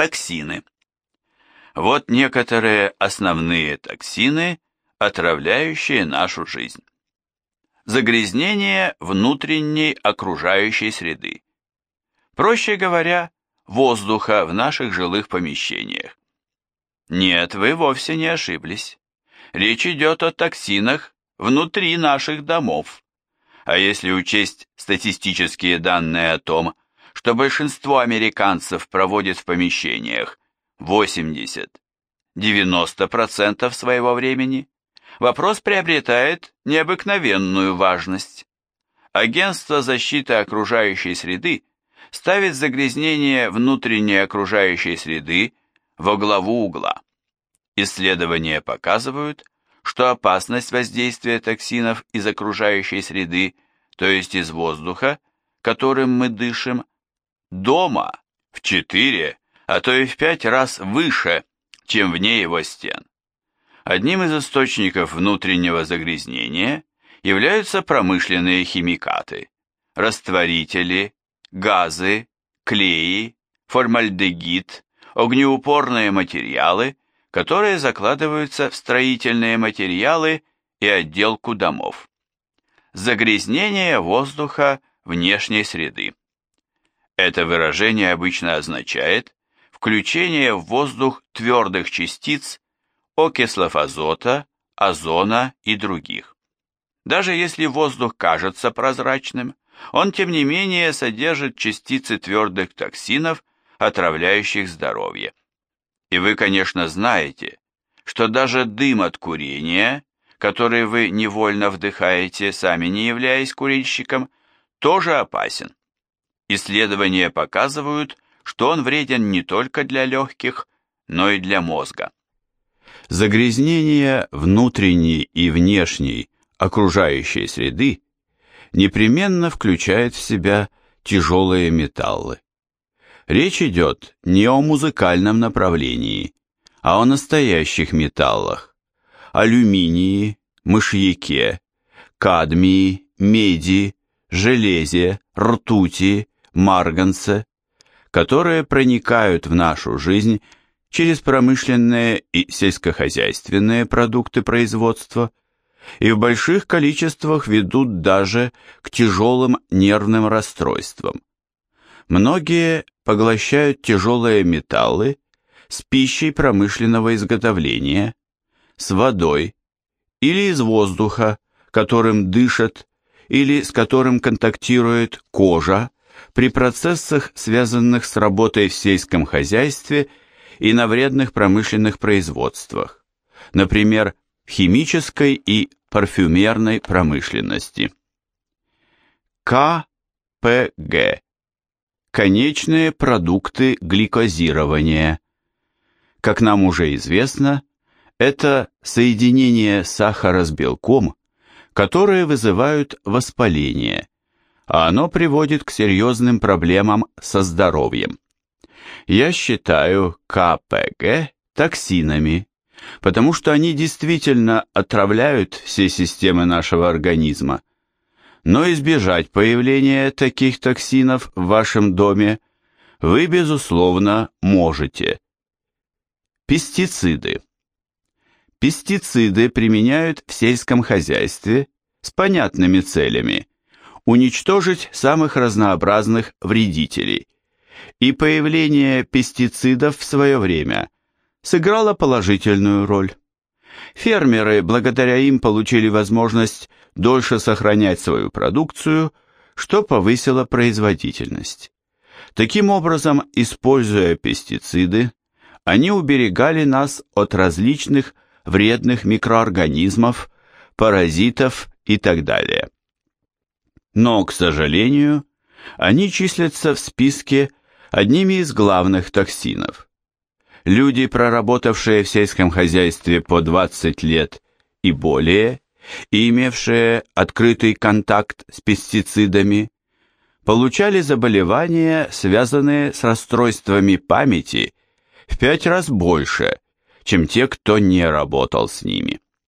Токсины. Вот некоторые основные токсины, отравляющие нашу жизнь. Загрязнение внутренней окружающей среды. Проще говоря, воздуха в наших жилых помещениях. Нет, вы вовсе не ошиблись. Речь идет о токсинах внутри наших домов. А если учесть статистические данные о том, что большинство американцев проводит в помещениях 80-90% своего времени, вопрос приобретает необыкновенную важность. Агентство защиты окружающей среды ставит загрязнение внутренней окружающей среды во главу угла. Исследования показывают, что опасность воздействия токсинов из окружающей среды, то есть из воздуха, которым мы дышим, дома в 4, а то и в 5 раз выше, чем вне его стен. Одним из источников внутреннего загрязнения являются промышленные химикаты, растворители, газы, клеи, формальдегид, огнеупорные материалы, которые закладываются в строительные материалы и отделку домов. Загрязнение воздуха внешней среды. Это выражение обычно означает включение в воздух твердых частиц, окислов азота, озона и других. Даже если воздух кажется прозрачным, он тем не менее содержит частицы твердых токсинов, отравляющих здоровье. И вы, конечно, знаете, что даже дым от курения, который вы невольно вдыхаете, сами не являясь курильщиком, тоже опасен. Исследования показывают, что он вреден не только для легких, но и для мозга. Загрязнение внутренней и внешней окружающей среды непременно включает в себя тяжелые металлы. Речь идет не о музыкальном направлении, а о настоящих металлах. Алюминии, мышьяке, кадмии, меди, железе, ртути, марганце, которые проникают в нашу жизнь через промышленные и сельскохозяйственные продукты производства и в больших количествах ведут даже к тяжелым нервным расстройствам. Многие поглощают тяжелые металлы с пищей промышленного изготовления, с водой или из воздуха, которым дышат или с которым контактирует кожа при процессах, связанных с работой в сельском хозяйстве и на вредных промышленных производствах, например, химической и парфюмерной промышленности. КПГ Конечные продукты гликозирования. Как нам уже известно, это соединение сахара с белком, которые вызывают воспаление, а оно приводит к серьезным проблемам со здоровьем. Я считаю КПГ токсинами, потому что они действительно отравляют все системы нашего организма, но избежать появления таких токсинов в вашем доме вы, безусловно, можете. Пестициды. Пестициды применяют в сельском хозяйстве с понятными целями – уничтожить самых разнообразных вредителей. И появление пестицидов в свое время сыграло положительную роль. Фермеры благодаря им получили возможность дольше сохранять свою продукцию, что повысило производительность. Таким образом, используя пестициды, они уберегали нас от различных вредных микроорганизмов, паразитов и так далее. Но, к сожалению, они числятся в списке одними из главных токсинов. Люди, проработавшие в сельском хозяйстве по 20 лет и более, и имевшие открытый контакт с пестицидами, получали заболевания, связанные с расстройствами памяти, в пять раз больше, чем те, кто не работал с ними.